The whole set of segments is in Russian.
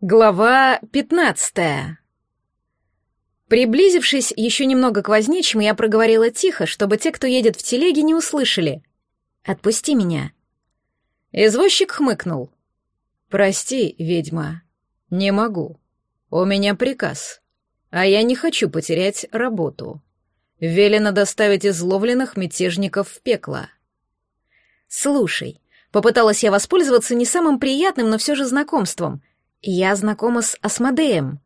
Глава пятнадцатая. Приблизившись еще немного к возничим, я проговорила тихо, чтобы те, кто едет в телеге, не услышали. «Отпусти меня». Извозчик хмыкнул. «Прости, ведьма, не могу. У меня приказ, а я не хочу потерять работу. Велено доставить изловленных мятежников в пекло». «Слушай», — попыталась я воспользоваться не самым приятным, но все же знакомством — «Я знакома с Асмодеем».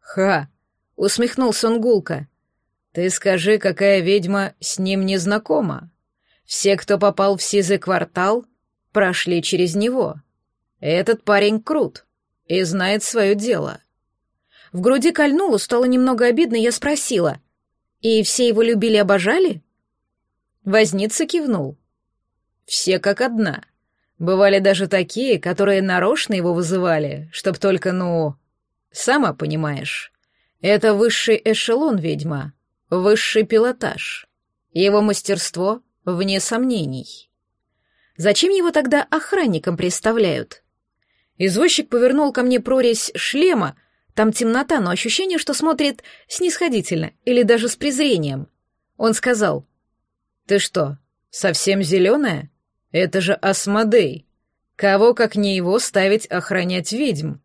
«Ха!» — усмехнулся он гулко. «Ты скажи, какая ведьма с ним не знакома? Все, кто попал в сизый квартал, прошли через него. Этот парень крут и знает свое дело». В груди кольнуло, стало немного обидно, я спросила. «И все его любили-обожали?» Возница кивнул. «Все как одна. Бывали даже такие, которые нарочно его вызывали, чтоб только, ну... Сама понимаешь, это высший эшелон ведьма, высший пилотаж. Его мастерство вне сомнений. Зачем его тогда охранником представляют? Извозчик повернул ко мне прорезь шлема, там темнота, но ощущение, что смотрит снисходительно или даже с презрением. Он сказал, «Ты что, совсем зеленая?» Это же Асмодей. Кого, как не его, ставить охранять ведьм?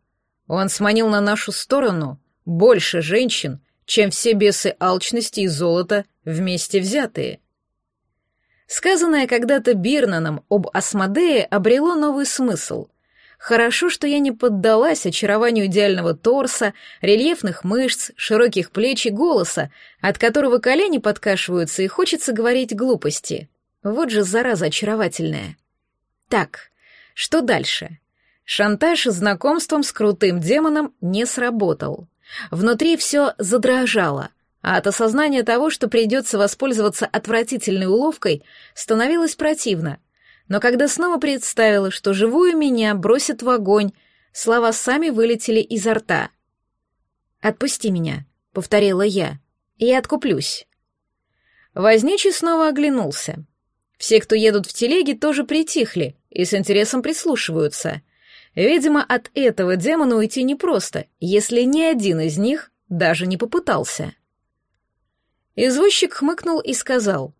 Он сманил на нашу сторону больше женщин, чем все бесы алчности и золота вместе взятые. Сказанное когда-то Бирнаном об Асмодее обрело новый смысл. Хорошо, что я не поддалась очарованию идеального торса, рельефных мышц, широких плеч и голоса, от которого колени подкашиваются и хочется говорить глупости. Вот же зараза очаровательная. Так, что дальше? Шантаж знакомством с крутым демоном не сработал. Внутри все задрожало, а от осознания того, что придется воспользоваться отвратительной уловкой, становилось противно. Но когда снова представила, что живую меня бросят в огонь, слова сами вылетели изо рта. «Отпусти меня», — повторила я, — «и откуплюсь». Возничий снова оглянулся. Все, кто едут в телеге, тоже притихли и с интересом прислушиваются. Видимо, от этого демона уйти непросто, если ни один из них даже не попытался. Извозчик хмыкнул и сказал.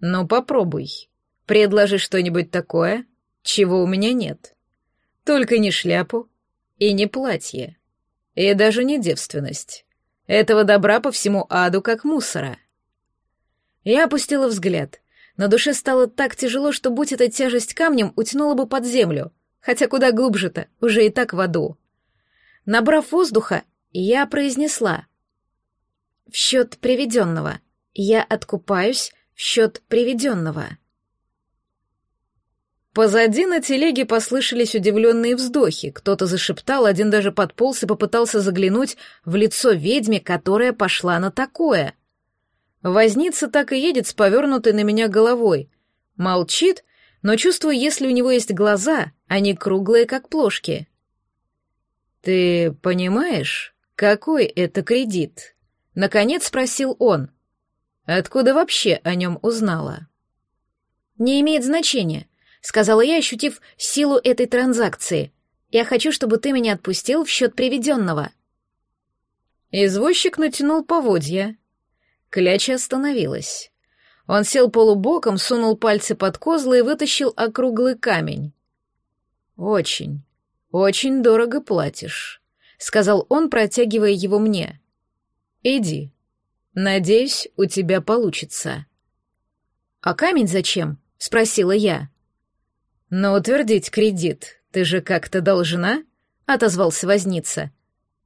«Ну, попробуй. Предложи что-нибудь такое, чего у меня нет. Только не шляпу и не платье, и даже не девственность. Этого добра по всему аду, как мусора». Я опустила взгляд — на душе стало так тяжело, что, будь эта тяжесть камнем, утянула бы под землю. Хотя куда глубже-то, уже и так в аду. Набрав воздуха, я произнесла. В счет приведенного. Я откупаюсь в счет приведенного. Позади на телеге послышались удивленные вздохи. Кто-то зашептал, один даже подполз и попытался заглянуть в лицо ведьме, которая пошла на такое. Возница так и едет с повернутой на меня головой. Молчит, но чувствую, если у него есть глаза, они круглые, как плошки. «Ты понимаешь, какой это кредит?» — наконец спросил он. «Откуда вообще о нем узнала?» «Не имеет значения», — сказала я, ощутив силу этой транзакции. «Я хочу, чтобы ты меня отпустил в счет приведенного». Извозчик натянул поводья, Кляча остановилась. Он сел полубоком, сунул пальцы под козлы и вытащил округлый камень. «Очень, очень дорого платишь», — сказал он, протягивая его мне. «Иди. Надеюсь, у тебя получится». «А камень зачем?» — спросила я. «Но утвердить кредит ты же как-то должна?» — отозвался возница.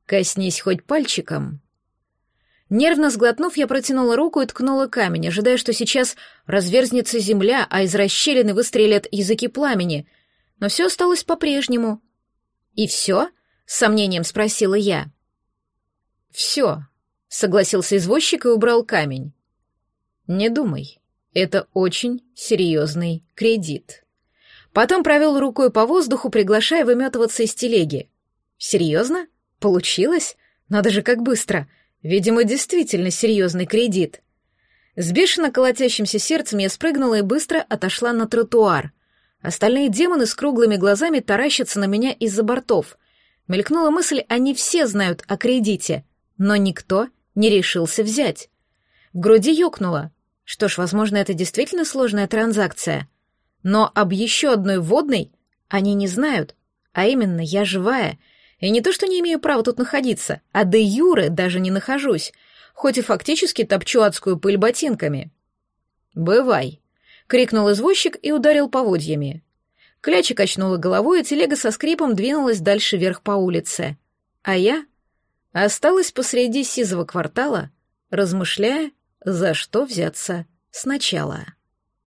«Коснись хоть пальчиком». Нервно сглотнув, я протянула руку и ткнула камень, ожидая, что сейчас разверзнется земля, а из расщелины выстрелят языки пламени. Но все осталось по-прежнему. «И все?» — с сомнением спросила я. «Все», — согласился извозчик и убрал камень. «Не думай, это очень серьезный кредит». Потом провел рукой по воздуху, приглашая выметываться из телеги. «Серьезно? Получилось? Надо же, как быстро!» Видимо, действительно серьезный кредит. С бешено колотящимся сердцем я спрыгнула и быстро отошла на тротуар. Остальные демоны с круглыми глазами таращатся на меня из-за бортов. Мелькнула мысль, они все знают о кредите, но никто не решился взять. В груди ёкнуло. Что ж, возможно, это действительно сложная транзакция. Но об еще одной водной они не знают, а именно я живая, и не то, что не имею права тут находиться, а де юре даже не нахожусь, хоть и фактически топчу адскую пыль ботинками. «Бывай», — крикнул извозчик и ударил поводьями. Кляча качнула головой, и телега со скрипом двинулась дальше вверх по улице. А я осталась посреди сизого квартала, размышляя, за что взяться сначала.